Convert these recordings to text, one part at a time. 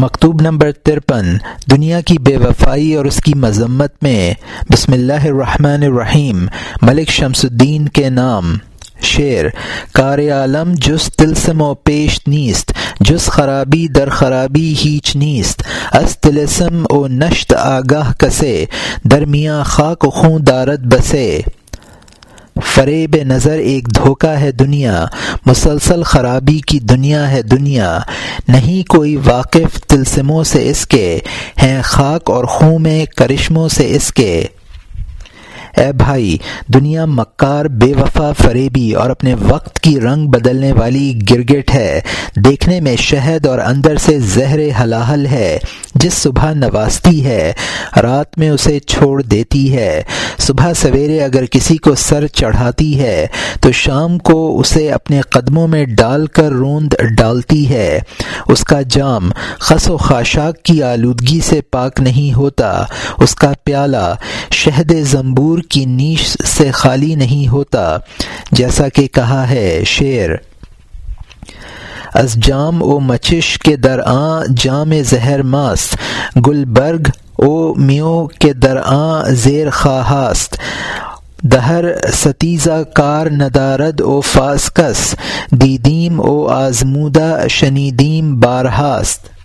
مکتوب نمبر ترپن، دنیا کی بے وفائی اور اس کی مذمت میں، بسم اللہ الرحمن الرحیم، ملک شمس الدین کے نام۔ شعر، کار عالم جس تلسم و پیش نیست، جس خرابی در خرابی ہیچ نیست۔ اس تلسم او نشت آگاہ کسے، درمیاں خاک و خون دارت بسے۔ فریب نظر ایک دھوکہ ہے دنیا، مسلسل خرابی کی دنیا ہے دنیا۔ نہیں کوئی واقف تلسموں سے اس کے، ہیں خاک اور خوں میں کرشموں سے اس کے۔ اے بھائی، دنیا مکار، بے وفا، فریبی اور اپنے وقت کی رنگ بدلنے والی گرگٹ ہے۔ دیکھنے میں شہد اور اندر سے زہر حلاحل ہے، جس صبح نوازتی ہے، رات میں اسے چھوڑ دیتی ہے۔ صبح سویرے اگر کسی کو سر چڑھاتی ہے، تو شام کو اسے اپنے قدموں میں ڈال کر روند ڈالتی ہے۔ اس کا جام خس و خاشاک کی آلودگی سے پاک نہیں ہوتا۔ اس کا پیالہ شہد زمبور کی نیش سے خالی نہیں ہوتا، جیسا کہ کہا ہے شعر۔ از جام او مچش کے در آ جام زہر ماست گلبرگ او میو کے در آ زیر خواہاست۔ دہر ستیزہ کار ندارد او فاسکس، دیدیم او آزمودہ شنیدیم بارہاست۔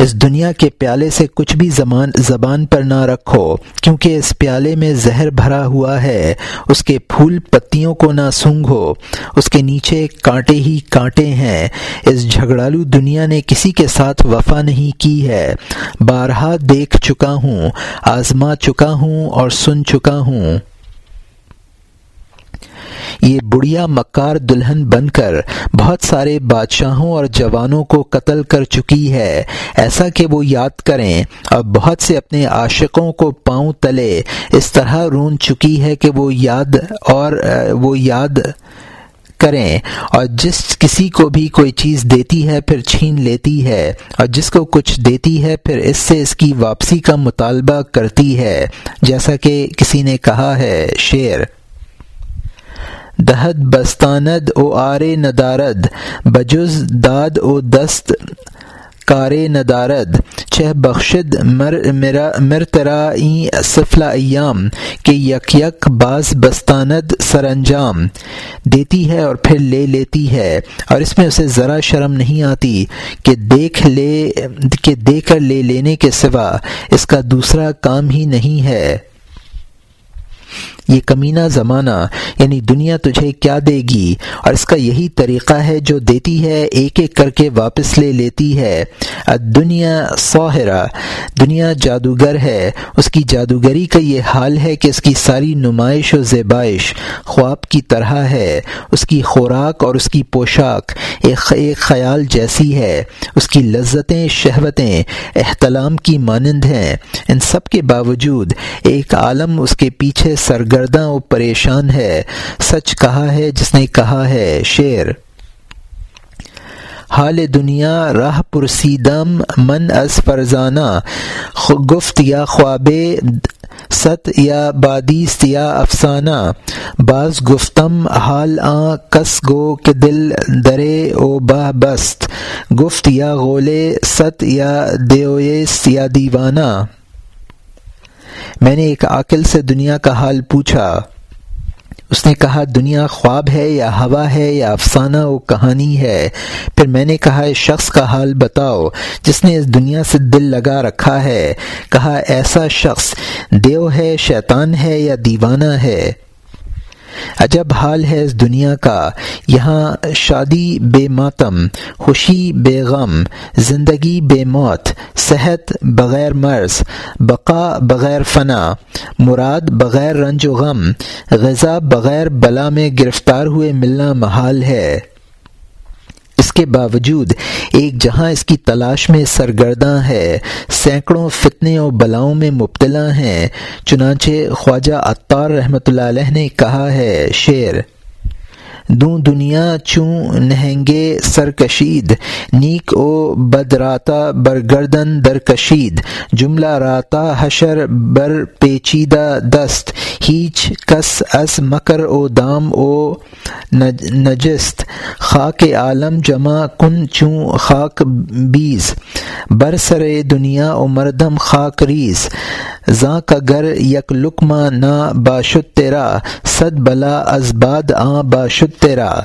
اس دنیا کے پیالے سے کچھ بھی زمان زبان پر نہ رکھو، کیونکہ اس پیالے میں زہر بھرا ہوا ہے۔ اس کے پھول پتیوں کو نہ سونگھو۔ اس کے نیچے کانٹے ہی کانٹے ہیں۔ اس جھگڑالو دنیا نے کسی کے ساتھ وفا نہیں کی ہے۔ بارہا دیکھ چکا ہوں، آزما چکا ہوں اور سن چکا ہوں۔ یہ بڑھیا مکار دلہن بن کر بہت سارے بادشاہوں اور جوانوں کو قتل کر چکی ہے۔ ایسا کہ وہ یاد کریں اور بہت سے اپنے عاشقوں کو پاؤں تلے اس طرح رون چکی ہے کہ وہ یاد اور وہ یاد کریں۔ اور جس کسی کو بھی کوئی چیز دیتی ہے، پھر چھین لیتی ہے۔ اور جس کو کچھ دیتی ہے، پھر اس سے اس کی واپسی کا مطالبہ کرتی ہے۔ جیسا کہ کسی نے کہا ہے، شعر دہد بستاند او آرے ندارد، بجز داد او دست کارے ندارد۔ چہ بخشد مر مر ترا سفلا ایام، کہ یک یک باز بستاند سر انجام۔ دیتی ہے اور پھر لے لیتی ہے، اور اس میں اسے ذرا شرم نہیں آتی کہ دیکھ لے، کہ دے کر لے لینے کے سوا اس کا دوسرا کام ہی نہیں ہے۔ یہ کمینہ زمانہ یعنی دنیا تجھے کیا دے گی؟ اور اس کا یہی طریقہ ہے جو دیتی ہے، ایک ایک کر کے واپس لے لیتی ہے۔ دنیا سوہرا دنیا جادوگر ہے۔ اس کی جادوگری کا یہ حال ہے کہ اس کی ساری نمائش و زیبائش خواب کی طرح ہے۔ اس کی خوراک اور اس کی پوشاک ایک ایک خیال جیسی ہے۔ اس کی لذتیں، شہوتیں احتلام کی مانند ہیں۔ ان سب کے باوجود ایک عالم اس کے پیچھے سرگر و پریشان ہے۔ سچ کہا ہے، جس نے کہا ہے، شعر۔ حال دنیا راہ پرسیدم من از فرزانہ۔ گفت یا خواب ست یا بادیست یا افسانہ۔ بعض گفتم، حال آ کس گو کہ دل درے او بہ بست۔ گفت یا غولے ست یا دیویس یا دیوانہ۔ میں نے ایک عقل سے دنیا کا حال پوچھا۔ اس نے کہا، دنیا خواب ہے یا ہوا ہے یا افسانہ و کہانی ہے؟ پھر میں نے کہا، اس شخص کا حال بتاؤ، جس نے اس دنیا سے دل لگا رکھا ہے۔ کہا، ایسا شخص دیو ہے، شیطان ہے یا دیوانہ ہے؟ عجب حال ہے اس دنیا کا۔ یہاں شادی بے ماتم، خوشی بے غم، زندگی بے موت، صحت بغیر مرض، بقا بغیر فنا، مراد بغیر رنج و غم، غذا بغیر بلا میں گرفتار ہوئے ملنا محال ہے۔ اس کے باوجود ایک جہاں اس کی تلاش میں سرگرداں ہے، سینکڑوں فتنے اور بلاؤں میں مبتلا ہیں۔ چنانچہ خواجہ اطار رحمۃ اللہ علیہ نے کہا ہے، شعر دوں دنیا چوں نہنگے سرکشید، نیک او بد راتا برگردن در کشید جملہ راتا حشر بر پیچیدہ دست۔ ہیچ کس از مکر او دام او نجست۔ خاک عالم جمع کن چوں خاک بیز۔ برسر دنیا و مردم خاک ریس زاں کا گر یک لکمہ نہ باشد تیرا، صد بلا ازباد آ باشد تیرا۔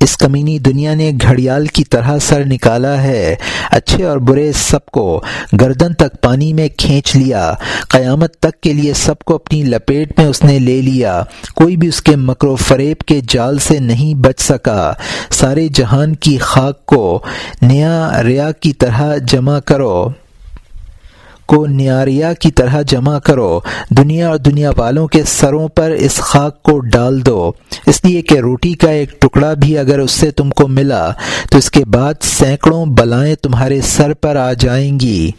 اس کمینی دنیا نے گھڑیال کی طرح سر نکالا ہے، اچھے اور برے سب کو گردن تک پانی میں کھینچ لیا۔ قیامت تک کے لیے سب کو اپنی لپیٹ میں اس نے لے لیا۔ کوئی بھی اس کے مکر و فریب کے جال سے نہیں بچ سکا۔ سارے جہان کی خاک کو نیا ریا کی طرح جمع کرو۔ کو نیاریا کی طرح جمع کرو۔ دنیا اور دنیا والوں کے سروں پر اس خاک کو ڈال دو۔ اس لیے کہ روٹی کا ایک ٹکڑا بھی اگر اس سے تم کو ملا، تو اس کے بعد سینکڑوں بلائیں تمہارے سر پر آ جائیں گی۔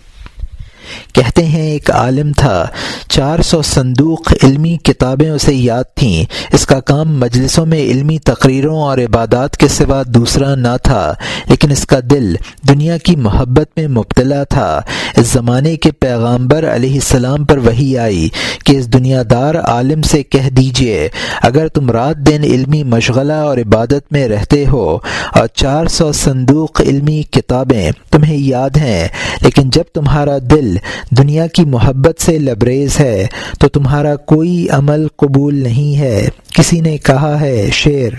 کہتے ہیں ایک عالم تھا۔ چار سو صندوق علمی کتابیں اسے یاد تھیں۔ اس کا کام مجلسوں میں علمی تقریروں اور عبادات کے سوا دوسرا نہ تھا، لیکن اس کا دل دنیا کی محبت میں مبتلا تھا۔ اس زمانے کے پیغامبر علیہ السلام پر وہی آئی کہ اس دنیا دار عالم سے کہہ دیجیے، اگر تم رات دن علمی مشغلہ اور عبادت میں رہتے ہو اور چار سو صندوق علمی کتابیں تمہیں یاد ہیں، لیکن جب تمہارا دل دنیا کی محبت سے لبریز ہے، تو تمہارا کوئی عمل قبول نہیں ہے۔ کسی نے کہا ہے شعر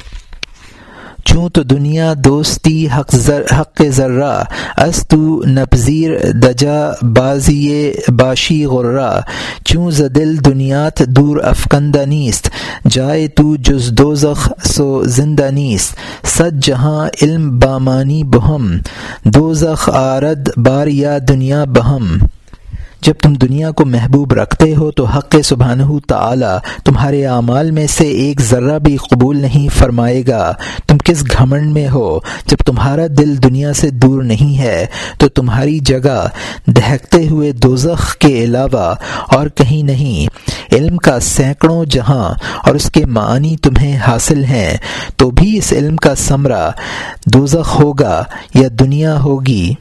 چوں تو دنیا دوستی حق حق ذرہ از تو نپذیر دجا بازی باشی غرہ۔ چوں زدل دنیات دور افکندہ نیست، جائے تو جز دوزخ سو زندہ نیست۔ سد جہاں علم بامانی بہم، دوزخ آرد بار یا دنیا بہم۔ جب تم دنیا کو محبوب رکھتے ہو تو حق سبحانہ تعالی تمہارے اعمال میں سے ایک ذرہ بھی قبول نہیں فرمائے گا۔ تم کس گھمنڈ میں ہو؟ جب تمہارا دل دنیا سے دور نہیں ہے تو تمہاری جگہ دہکتے ہوئے دوزخ کے علاوہ اور کہیں نہیں۔ علم کا سینکڑوں جہاں اور اس کے معنی تمہیں حاصل ہیں، تو بھی اس علم کا ثمرہ دوزخ ہوگا یا دنیا ہوگی۔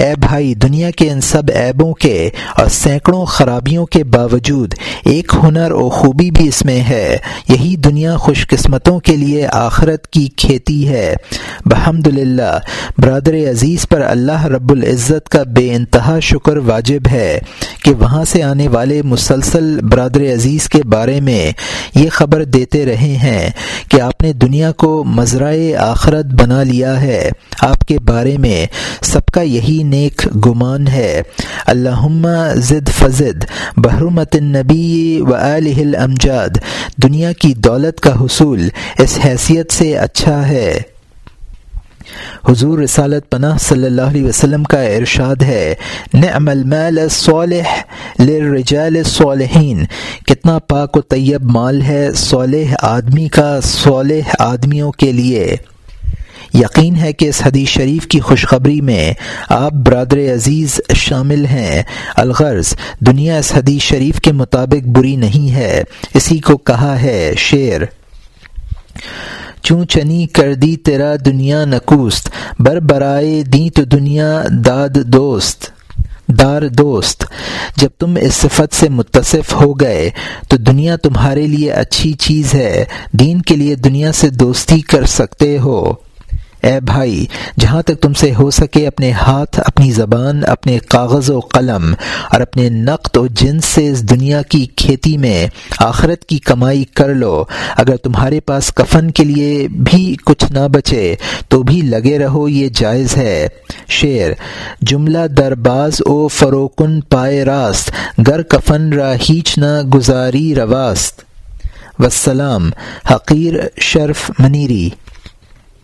اے بھائی، دنیا کے ان سب عیبوں کے اور سینکڑوں خرابیوں کے باوجود ایک ہنر و خوبی بھی اس میں ہے۔ یہی دنیا خوش قسمتوں کے لیے آخرت کی کھیتی ہے۔ بحمد للہ برادر عزیز پر اللہ رب العزت کا بے انتہا شکر واجب ہے کہ وہاں سے آنے والے مسلسل برادر عزیز کے بارے میں یہ خبر دیتے رہے ہیں کہ آپ نے دنیا کو مزرائے آخرت بنا لیا ہے۔ آپ کے بارے میں سب کا یہی نیک گمان ہے۔ اللہ زد فضد بحرمت النبی و الامجاد۔ دنیا کی دولت کا حصول اس حیثیت سے اچھا ہے۔ حضور رسالت پناہ صلی اللہ علیہ وسلم کا ارشاد ہے، نعم المال الصالح للرجال الصالحین۔ کتنا پاک و طیب مال ہے صالح آدمی کا صالح آدمیوں کے لیے۔ یقین ہے کہ اس حدیث شریف کی خوشخبری میں آپ برادر عزیز شامل ہیں۔ الغرض، دنیا اس حدیث شریف کے مطابق بری نہیں ہے۔ اسی کو کہا ہے شعر۔ چوں چنی کر دی تیرا دنیا نکوست، بر برائے دی تو دنیا داد دوست، دار دوست۔ جب تم اس صفت سے متصف ہو گئے، تو دنیا تمہارے لیے اچھی چیز ہے، دین کے لیے دنیا سے دوستی کر سکتے ہو۔ اے بھائی، جہاں تک تم سے ہو سکے، اپنے ہاتھ، اپنی زبان، اپنے کاغذ و قلم اور اپنے نقد و جنس سے اس دنیا کی کھیتی میں آخرت کی کمائی کر لو۔ اگر تمہارے پاس کفن کے لیے بھی کچھ نہ بچے، تو بھی لگے رہو، یہ جائز ہے۔ شعر، جملہ درباز او فروکن پائے راست، گر کفن را ہیچ نہ گزاری رواست۔ وسلام حقیر شرف منیری۔